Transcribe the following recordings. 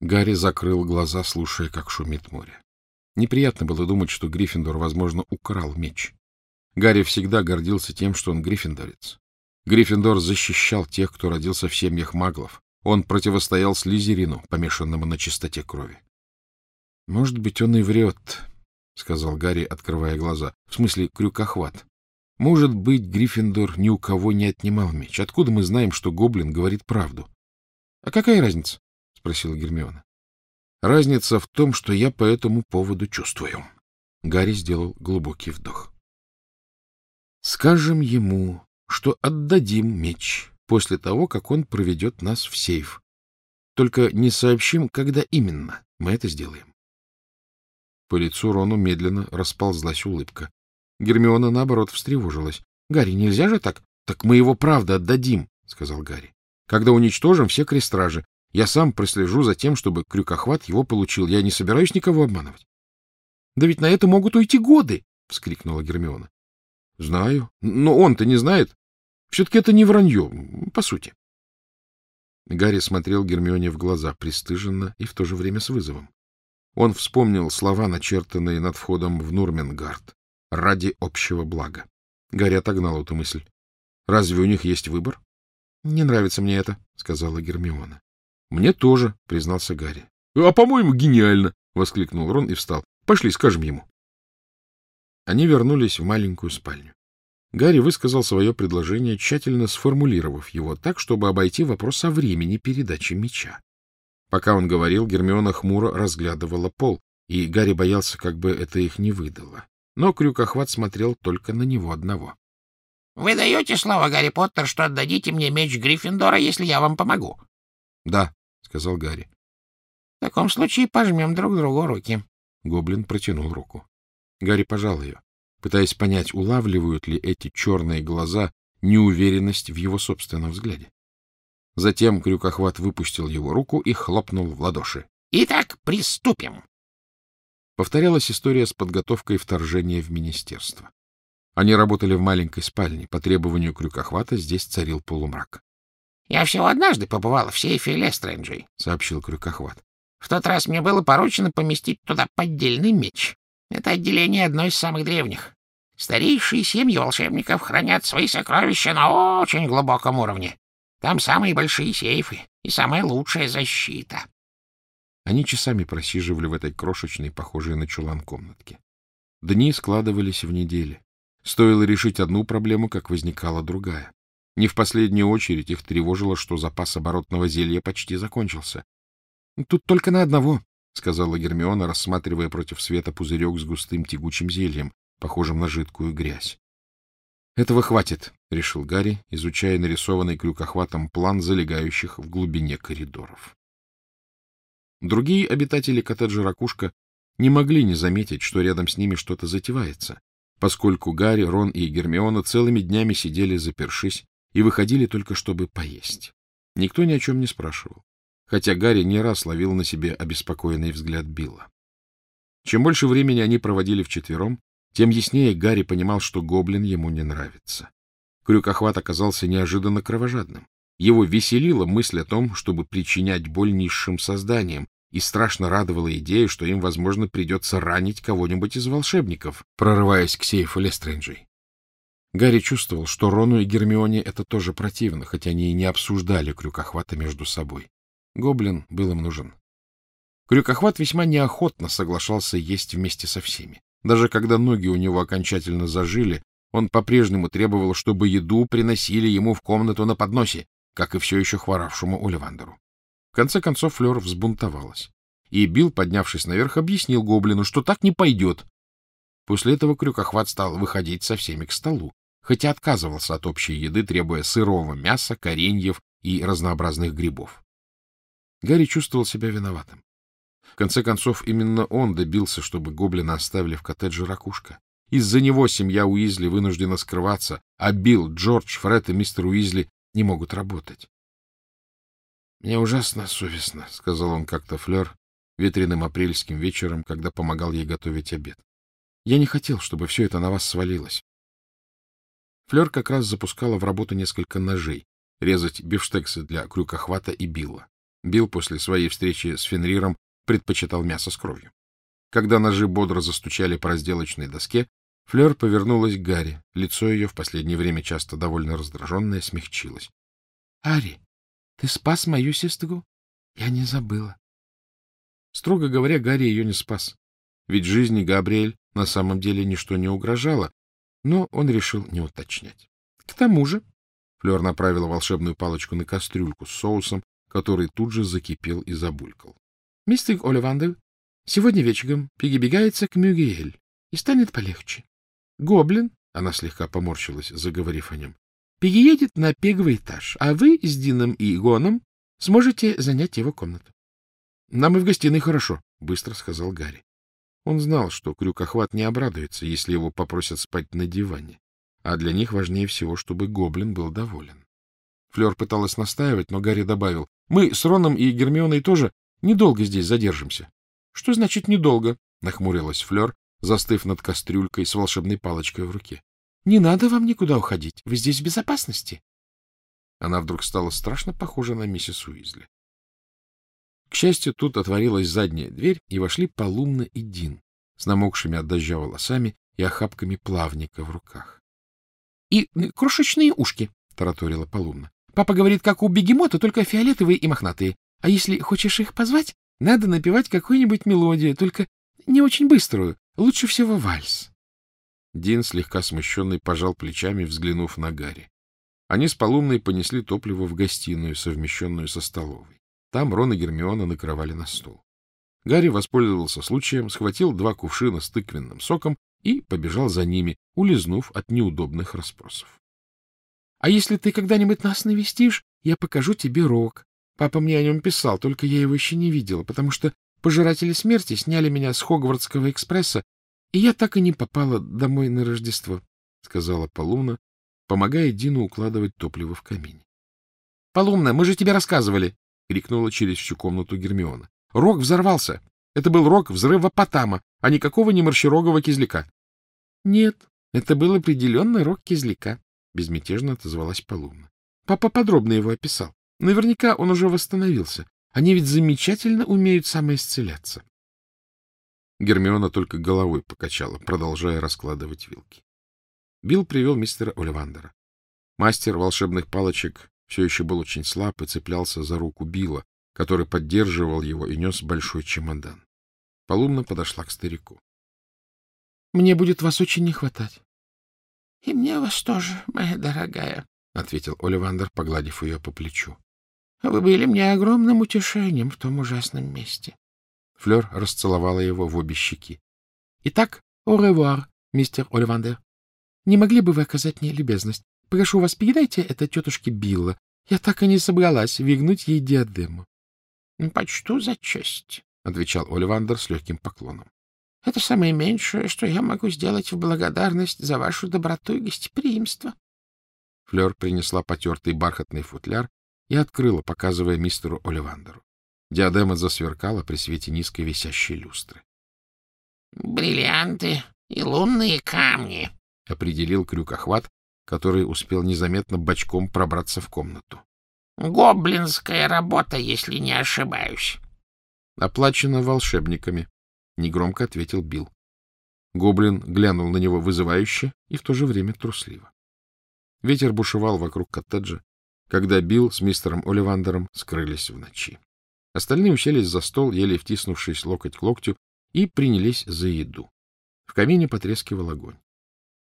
Гарри закрыл глаза, слушая, как шумит море. Неприятно было думать, что Гриффиндор, возможно, украл меч. Гарри всегда гордился тем, что он гриффиндорец. Гриффиндор защищал тех, кто родился в семьях маглов. Он противостоял Слизерину, помешанному на чистоте крови. — Может быть, он и врет, — сказал Гарри, открывая глаза. — В смысле, крюкохват. Может быть, Гриффиндор ни у кого не отнимал меч. Откуда мы знаем, что гоблин говорит правду? — А какая разница? — спросила Гермиона. — Разница в том, что я по этому поводу чувствую. Гарри сделал глубокий вдох. — Скажем ему, что отдадим меч после того, как он проведет нас в сейф. Только не сообщим, когда именно мы это сделаем. По лицу Рону медленно расползлась улыбка. Гермиона, наоборот, встревожилась. — Гарри, нельзя же так? — Так мы его правда отдадим, — сказал Гарри. — Когда уничтожим все крестражи, я сам прослежу за тем, чтобы крюкохват его получил. Я не собираюсь никого обманывать. — Да ведь на это могут уйти годы! — вскрикнула Гермиона. — Знаю. Но он-то не знает. Все-таки это не вранье, по сути. Гарри смотрел Гермионе в глаза пристыженно и в то же время с вызовом. Он вспомнил слова, начертанные над входом в Нурменгард ради общего блага. Гарри отогнал эту мысль. — Разве у них есть выбор? — Не нравится мне это, — сказала Гермиона. — Мне тоже, — признался Гарри. — А, по-моему, гениально! — воскликнул Рон и встал. — Пошли, скажем ему. Они вернулись в маленькую спальню. Гарри высказал свое предложение, тщательно сформулировав его так, чтобы обойти вопрос о времени передачи меча. Пока он говорил, Гермиона хмуро разглядывала пол, и Гарри боялся, как бы это их не выдало. Но Крюкохват смотрел только на него одного. — Вы даете слово, Гарри Поттер, что отдадите мне меч Гриффиндора, если я вам помогу? — Да, — сказал Гарри. — В таком случае пожмем друг другу руки. Гоблин протянул руку. Гарри пожал ее, пытаясь понять, улавливают ли эти черные глаза неуверенность в его собственном взгляде. Затем Крюкохват выпустил его руку и хлопнул в ладоши. — Итак, приступим. Повторялась история с подготовкой вторжения в министерство. Они работали в маленькой спальне. По требованию Крюкохвата здесь царил полумрак. — Я всего однажды побывал в сейфе Лестренджей, — сообщил Крюкохват. — В тот раз мне было поручено поместить туда поддельный меч. Это отделение одно из самых древних. Старейшие семьи волшебников хранят свои сокровища на очень глубоком уровне. Там самые большие сейфы и самая лучшая защита. Они часами просиживали в этой крошечной, похожей на чулан комнатке. Дни складывались в недели. Стоило решить одну проблему, как возникала другая. Не в последнюю очередь их тревожило, что запас оборотного зелья почти закончился. — Тут только на одного, — сказала Гермиона, рассматривая против света пузырек с густым тягучим зельем, похожим на жидкую грязь. — Этого хватит, — решил Гарри, изучая нарисованный крюкохватом план залегающих в глубине коридоров. Другие обитатели коттеджа «Ракушка» не могли не заметить, что рядом с ними что-то затевается, поскольку Гарри, Рон и Гермиона целыми днями сидели запершись и выходили только чтобы поесть. Никто ни о чем не спрашивал, хотя Гарри не раз ловил на себе обеспокоенный взгляд Билла. Чем больше времени они проводили вчетвером, тем яснее Гарри понимал, что гоблин ему не нравится. Крюкохват оказался неожиданно кровожадным. Его веселила мысль о том, чтобы причинять боль низшим созданиям, и страшно радовала идея, что им, возможно, придется ранить кого-нибудь из волшебников, прорываясь к сейфу Лестренджей. Гарри чувствовал, что Рону и Гермионе это тоже противно, хотя они и не обсуждали крюкохвата между собой. Гоблин был им нужен. Крюкохват весьма неохотно соглашался есть вместе со всеми. Даже когда ноги у него окончательно зажили, он по-прежнему требовал, чтобы еду приносили ему в комнату на подносе, как и все еще хворавшему Оливандеру. В конце концов Флёр взбунтовалась, и Билл, поднявшись наверх, объяснил гоблину, что так не пойдет. После этого крюкохват стал выходить со всеми к столу, хотя отказывался от общей еды, требуя сырого мяса, кореньев и разнообразных грибов. Гарри чувствовал себя виноватым. В конце концов, именно он добился, чтобы гоблина оставили в коттедже ракушка. Из-за него семья Уизли вынуждена скрываться, а Билл, Джордж, Фред и мистер Уизли не могут работать. — Мне ужасно совестно, — сказал он как-то Флёр ветреным апрельским вечером, когда помогал ей готовить обед. — Я не хотел, чтобы все это на вас свалилось. Флёр как раз запускала в работу несколько ножей, резать бифштексы для крюкохвата и Билла. Билл после своей встречи с Фенриром предпочитал мясо с кровью. Когда ножи бодро застучали по разделочной доске, Флёр повернулась к Гарри. Лицо ее, в последнее время часто довольно раздраженное, смягчилось. — Ари, ты спас мою сестру? Я не забыла. Строго говоря, Гарри ее не спас. Ведь жизни Габриэль на самом деле ничто не угрожало, но он решил не уточнять. К тому же Флёр направила волшебную палочку на кастрюльку с соусом, который тут же закипел и забулькал. — Мистер Оливандер, сегодня вечером перебегается к Мюгиэль, и станет полегче. Гоблин, она слегка поморщилась, заговорив о нем, переедет на первый этаж, а вы с Дином и Гоном сможете занять его комнату. — Нам и в гостиной хорошо, — быстро сказал Гарри. Он знал, что крюкохват не обрадуется, если его попросят спать на диване, а для них важнее всего, чтобы гоблин был доволен. Флёр пыталась настаивать, но Гарри добавил, — Мы с Роном и Гермионой тоже недолго здесь задержимся. — Что значит недолго? — нахмурилась Флёр, застыв над кастрюлькой с волшебной палочкой в руке. — Не надо вам никуда уходить. Вы здесь в безопасности. Она вдруг стала страшно похожа на миссис Уизли. К счастью, тут отворилась задняя дверь, и вошли Полумна и Дин с намокшими от дождя волосами и охапками плавника в руках. — И крошечные ушки, — тараторила Полумна. — Папа говорит, как у бегемота, только фиолетовые и мохнатые. А если хочешь их позвать, надо напевать какую-нибудь мелодию, только не очень быструю, Лучше всего вальс. Дин, слегка смущенный, пожал плечами, взглянув на Гарри. Они с Полумной понесли топливо в гостиную, совмещенную со столовой. Там Рон и Гермиона накрывали на стол. Гарри воспользовался случаем, схватил два кувшина с тыквенным соком и побежал за ними, улизнув от неудобных расспросов. — А если ты когда-нибудь нас навестишь, я покажу тебе рог. Папа мне о нем писал, только я его еще не видела, потому что Пожиратели смерти сняли меня с Хогвартского экспресса, и я так и не попала домой на Рождество, — сказала Полумна, помогая Дину укладывать топливо в камине. — Полумна, мы же тебе рассказывали! — крикнула через всю комнату Гермиона. — Рог взорвался. Это был рог взрыва Потама, а никакого не марширогого кизляка. — Нет, это был определенный рог кизляка, — безмятежно отозвалась Полумна. Папа подробно его описал. Наверняка он уже восстановился. Они ведь замечательно умеют самоисцеляться. Гермиона только головой покачала, продолжая раскладывать вилки. Билл привел мистера Оливандера. Мастер волшебных палочек все еще был очень слаб и цеплялся за руку Билла, который поддерживал его и нес большой чемодан. Полумна подошла к старику. — Мне будет вас очень не хватать. — И мне вас тоже, моя дорогая, — ответил Оливандер, погладив ее по плечу. Вы были мне огромным утешением в том ужасном месте. Флёр расцеловала его в обе щеки. — Итак, au revoir, мистер Оливандер. Не могли бы вы оказать мне любезность? Прошу вас, передайте это тетушке Билла. Я так и не собралась вигнуть ей диадему. — Почту за честь, — отвечал Оливандер с легким поклоном. — Это самое меньшее, что я могу сделать в благодарность за вашу доброту и гостеприимство. Флёр принесла потертый бархатный футляр и открыла, показывая мистеру Оливандеру. Диадема засверкала при свете низкой висящей люстры. — Бриллианты и лунные камни, — определил крюкохват, который успел незаметно бочком пробраться в комнату. — Гоблинская работа, если не ошибаюсь. — Оплачено волшебниками, — негромко ответил Билл. Гоблин глянул на него вызывающе и в то же время трусливо. Ветер бушевал вокруг коттеджа, когда Билл с мистером Оливандером скрылись в ночи. Остальные уселись за стол, еле втиснувшись локоть к локтю, и принялись за еду. В камине потрескивал огонь.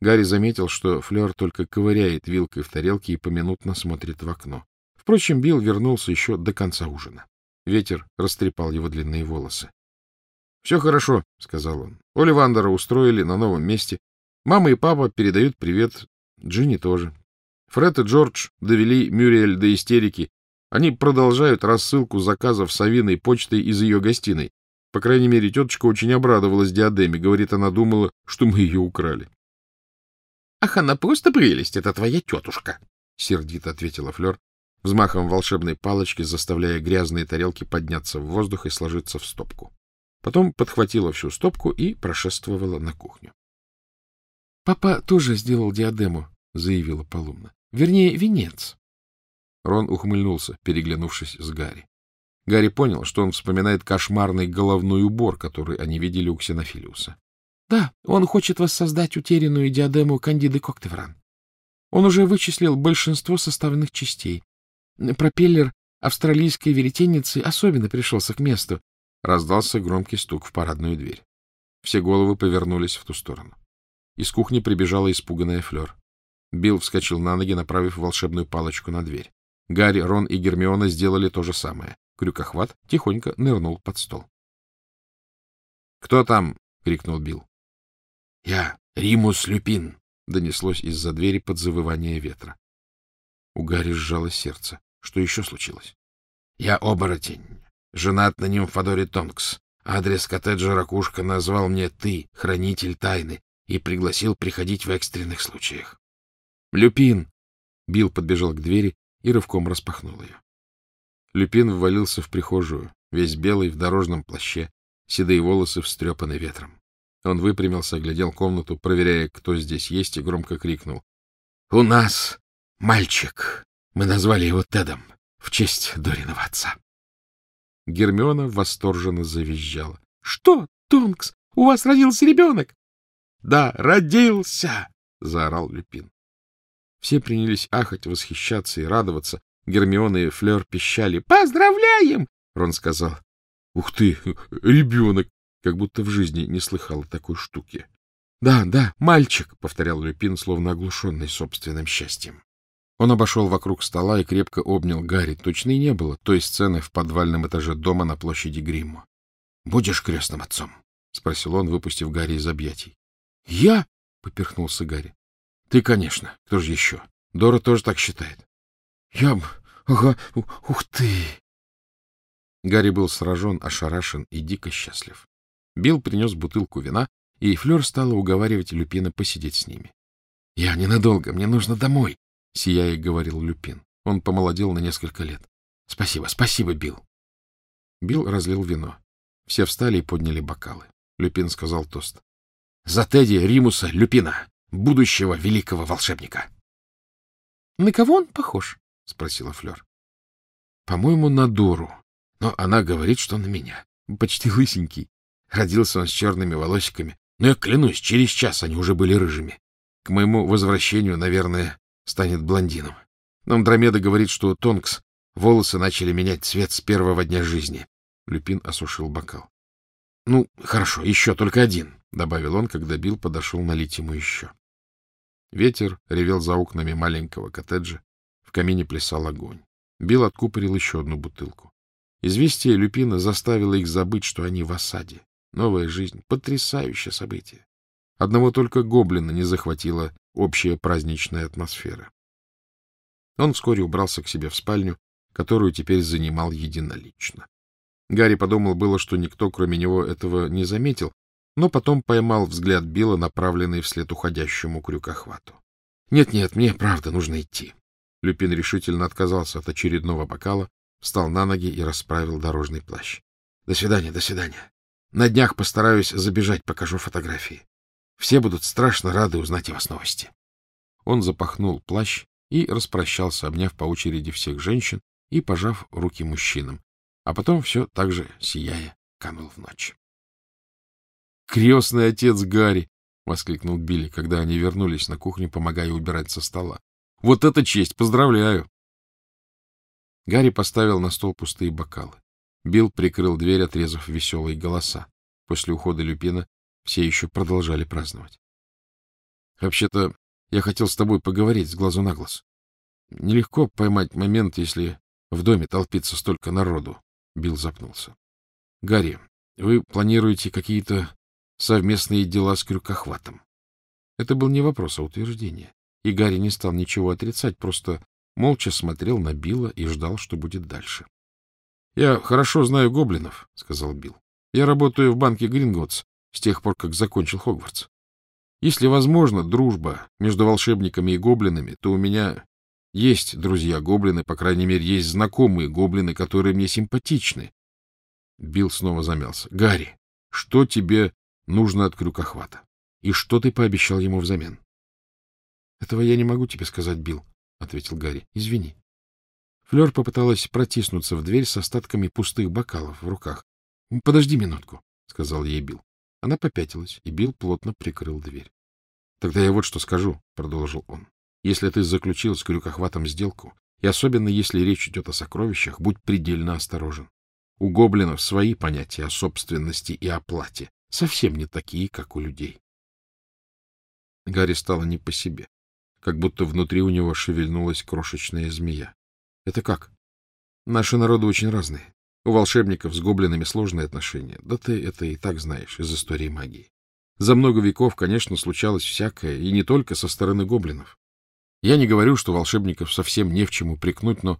Гарри заметил, что Флёр только ковыряет вилкой в тарелке и поминутно смотрит в окно. Впрочем, Билл вернулся еще до конца ужина. Ветер растрепал его длинные волосы. — Все хорошо, — сказал он. — Оливандера устроили на новом месте. Мама и папа передают привет. Джинни тоже. Фред и Джордж довели Мюриэль до истерики. Они продолжают рассылку заказов Савиной почтой из ее гостиной. По крайней мере, тетушка очень обрадовалась диадеме. Говорит, она думала, что мы ее украли. — Ах, она просто прелесть, это твоя тетушка! — сердито ответила Флёр, взмахом волшебной палочки заставляя грязные тарелки подняться в воздух и сложиться в стопку. Потом подхватила всю стопку и прошествовала на кухню. — Папа тоже сделал диадему, — заявила Полумна. Вернее, венец. Рон ухмыльнулся, переглянувшись с Гарри. Гарри понял, что он вспоминает кошмарный головной убор, который они видели у Ксенофилиуса. — Да, он хочет воссоздать утерянную диадему Кандиды Коктевран. Он уже вычислил большинство составных частей. Пропеллер австралийской веретенницы особенно пришелся к месту. Раздался громкий стук в парадную дверь. Все головы повернулись в ту сторону. Из кухни прибежала испуганная Флёр. Билл вскочил на ноги, направив волшебную палочку на дверь. Гарри, Рон и Гермиона сделали то же самое. Крюкохват тихонько нырнул под стол. — Кто там? — крикнул Билл. — Я, Римус Люпин, — донеслось из-за двери под завывание ветра. У Гарри сжалось сердце. Что еще случилось? — Я оборотень, женат на нимфодоре Тонкс. Адрес коттеджа Ракушка назвал мне ты, хранитель тайны, и пригласил приходить в экстренных случаях. — Люпин! Билл подбежал к двери и рывком распахнул ее. Люпин ввалился в прихожую, весь белый, в дорожном плаще, седые волосы встрепаны ветром. Он выпрямился, оглядел комнату, проверяя, кто здесь есть, и громко крикнул. — У нас мальчик! Мы назвали его Тедом в честь Доринова отца. Гермиона восторженно завизжала. — Что, Тонкс, у вас родился ребенок? — Да, родился! — заорал Люпин. Все принялись ахать, восхищаться и радоваться. Гермиона и Флёр пищали. «Поздравляем!» Рон сказал. «Ух ты, ребенок!» Как будто в жизни не слыхал такой штуки. «Да, да, мальчик!» — повторял Люпин, словно оглушенный собственным счастьем. Он обошел вокруг стола и крепко обнял Гарри. Точно и не было той сцены в подвальном этаже дома на площади Гримма. — Будешь крестным отцом? — спросил он, выпустив Гарри из объятий. — Я? — поперхнулся Гарри. — Ты, конечно. Кто же еще? Дора тоже так считает. — Я... Ага, ух ты! Гарри был сражен, ошарашен и дико счастлив. Билл принес бутылку вина, и Флёр стала уговаривать Люпина посидеть с ними. — Я ненадолго, мне нужно домой, — сияя говорил Люпин. Он помолодел на несколько лет. — Спасибо, спасибо, Билл. Билл разлил вино. Все встали и подняли бокалы. Люпин сказал тост. — За Тедди Римуса Люпина! будущего великого волшебника. — На кого он похож? — спросила Флёр. — По-моему, на Дору. Но она говорит, что на меня. Почти лысенький. Родился он с черными волосиками. Но я клянусь, через час они уже были рыжими. К моему возвращению, наверное, станет блондином. Но Андромеда говорит, что у Тонкс волосы начали менять цвет с первого дня жизни. Люпин осушил бокал. — Ну, хорошо, еще только один, — добавил он, когда Билл подошел налить ему еще. Ветер ревел за окнами маленького коттеджа, в камине плясал огонь. Билл откупорил еще одну бутылку. Известие Люпина заставило их забыть, что они в осаде. Новая жизнь — потрясающее событие. Одного только гоблина не захватила общая праздничная атмосфера. Он вскоре убрался к себе в спальню, которую теперь занимал единолично. Гарри подумал было, что никто, кроме него, этого не заметил, но потом поймал взгляд Билла, направленный вслед уходящему крюкохвату. «Нет, — Нет-нет, мне правда нужно идти. Люпин решительно отказался от очередного бокала, встал на ноги и расправил дорожный плащ. — До свидания, до свидания. На днях постараюсь забежать, покажу фотографии. Все будут страшно рады узнать о вас новости. Он запахнул плащ и распрощался, обняв по очереди всех женщин и пожав руки мужчинам, а потом все так же, сияя, канул в ночь. Крестный отец Гарри! — воскликнул Билли, когда они вернулись на кухню, помогая убирать со стола. — Вот это честь! Поздравляю! Гарри поставил на стол пустые бокалы. Билл прикрыл дверь, отрезав веселые голоса. После ухода Люпина все еще продолжали праздновать. — Вообще-то я хотел с тобой поговорить с глазу на глаз. Нелегко поймать момент, если в доме толпится столько народу. Билл запнулся. — Гарри, вы планируете какие-то совместные дела с крюкохватом. Это был не вопрос, а утверждение. И Гарри не стал ничего отрицать, просто молча смотрел на Билла и ждал, что будет дальше. — Я хорошо знаю гоблинов, — сказал Билл. — Я работаю в банке Гринготс с тех пор, как закончил Хогвартс. Если возможно дружба между волшебниками и гоблинами, то у меня есть друзья-гоблины, по крайней мере, есть знакомые гоблины, которые мне симпатичны. Билл снова замялся. — Гарри, что тебе нужно от крюкохвата. И что ты пообещал ему взамен? — Этого я не могу тебе сказать, Билл, — ответил Гарри. — Извини. Флёр попыталась протиснуться в дверь с остатками пустых бокалов в руках. — Подожди минутку, — сказал ей Билл. Она попятилась, и Билл плотно прикрыл дверь. — Тогда я вот что скажу, — продолжил он. — Если ты заключил с крюкохватом сделку, и особенно если речь идет о сокровищах, будь предельно осторожен. У гоблинов свои понятия о собственности и оплате, совсем не такие, как у людей. Гарри стало не по себе, как будто внутри у него шевельнулась крошечная змея. — Это как? Наши народы очень разные. У волшебников с гоблинами сложные отношения. Да ты это и так знаешь из истории магии. За много веков, конечно, случалось всякое, и не только со стороны гоблинов. Я не говорю, что волшебников совсем не в чем упрекнуть, но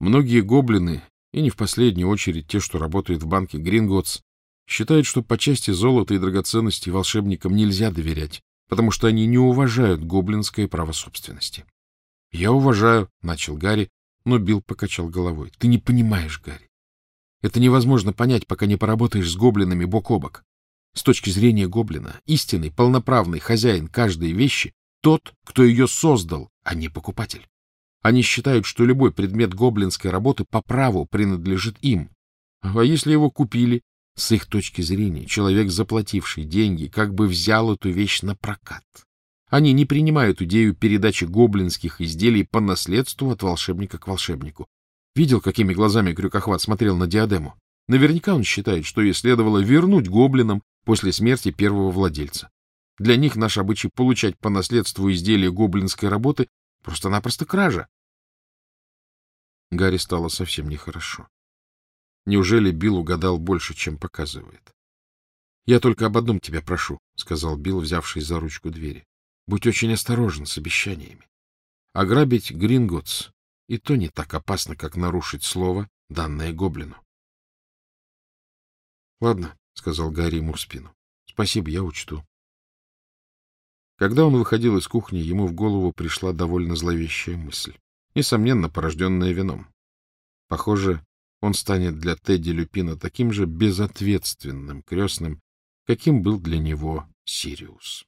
многие гоблины, и не в последнюю очередь те, что работают в банке Гринготс, считают, что по части золота и драгоценностей волшебникам нельзя доверять, потому что они не уважают гоблинское право собственности. — Я уважаю, — начал Гарри, но Билл покачал головой. — Ты не понимаешь, Гарри. Это невозможно понять, пока не поработаешь с гоблинами бок о бок. С точки зрения гоблина, истинный, полноправный хозяин каждой вещи — тот, кто ее создал, а не покупатель. Они считают, что любой предмет гоблинской работы по праву принадлежит им. А если его купили, с их точки зрения, человек, заплативший деньги, как бы взял эту вещь на прокат. Они не принимают идею передачи гоблинских изделий по наследству от волшебника к волшебнику. Видел, какими глазами Крюкохват смотрел на диадему? Наверняка он считает, что ей следовало вернуть гоблинам после смерти первого владельца. Для них наш обычай получать по наследству изделия гоблинской работы просто-напросто кража. Гарри стало совсем нехорошо. Неужели Билл угадал больше, чем показывает? — Я только об одном тебя прошу, — сказал Билл, взявший за ручку двери. — Будь очень осторожен с обещаниями. Ограбить Гринготс и то не так опасно, как нарушить слово, данное гоблину. — Ладно, — сказал Гарри ему в спину. — Спасибо, я учту. Когда он выходил из кухни, ему в голову пришла довольно зловещая мысль, несомненно, порожденная вином. Похоже, он станет для Тедди Люпина таким же безответственным крестным, каким был для него Сириус.